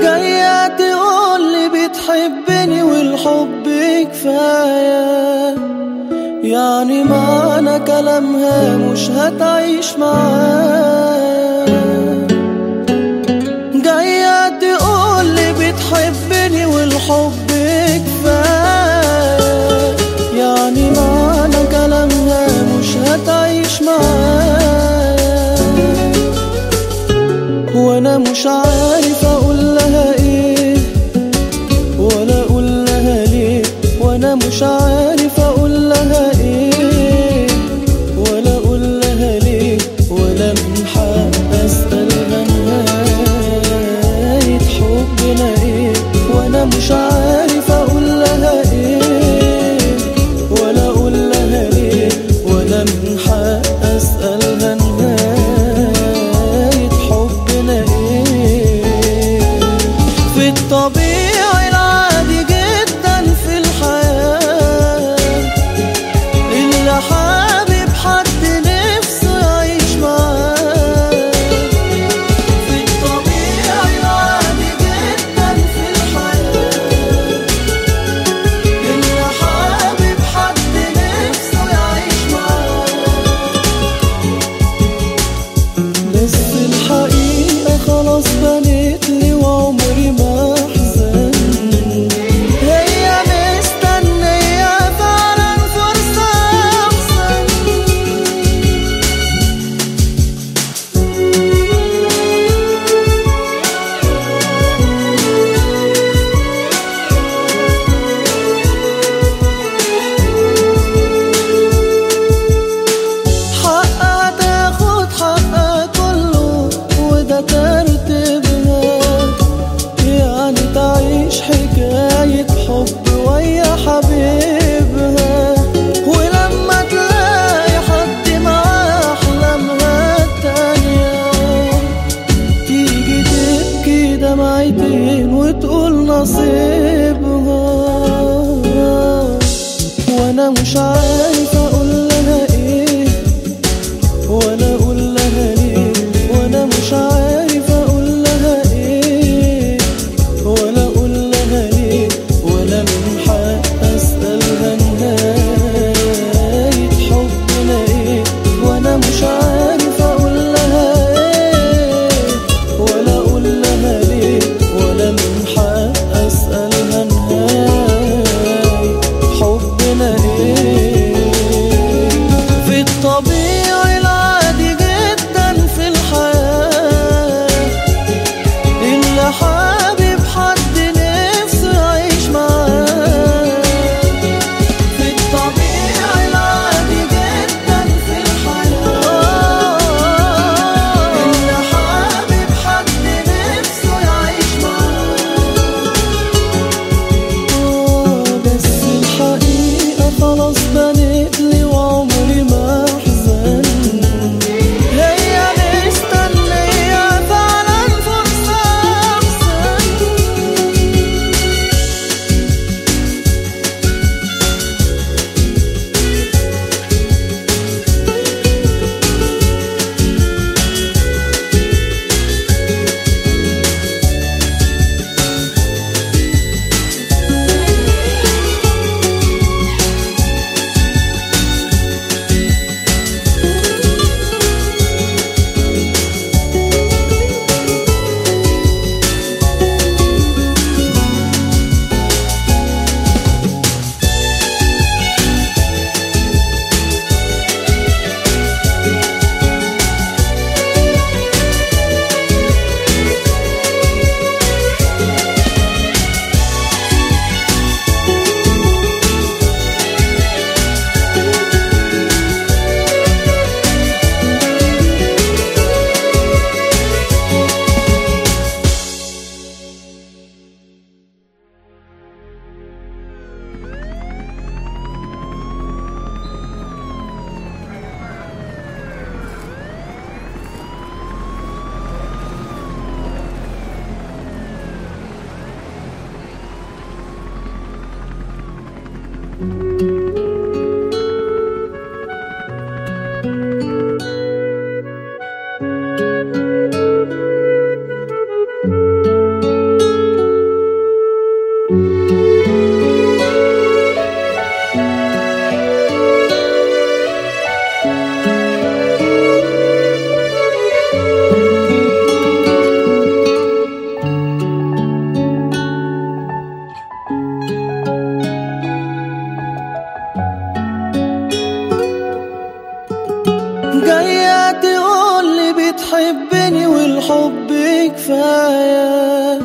جاية تقولي بتحبني والحب كفاية. يعني معنى كلامها مش هتعيش معايا. جاية تقولي بتحبني والحب كفاية. يعني معنى كلامها مش هتعيش معايا. وأنا مش عارف los planetas. أنا مش عارف بتحبني والحب كفاية.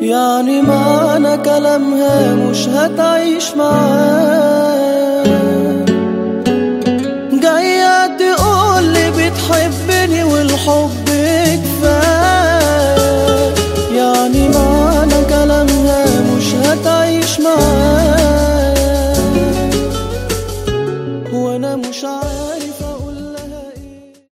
يعني معنى كلامها مش هتعيش معايا. جاية تقولي بتحبني والحب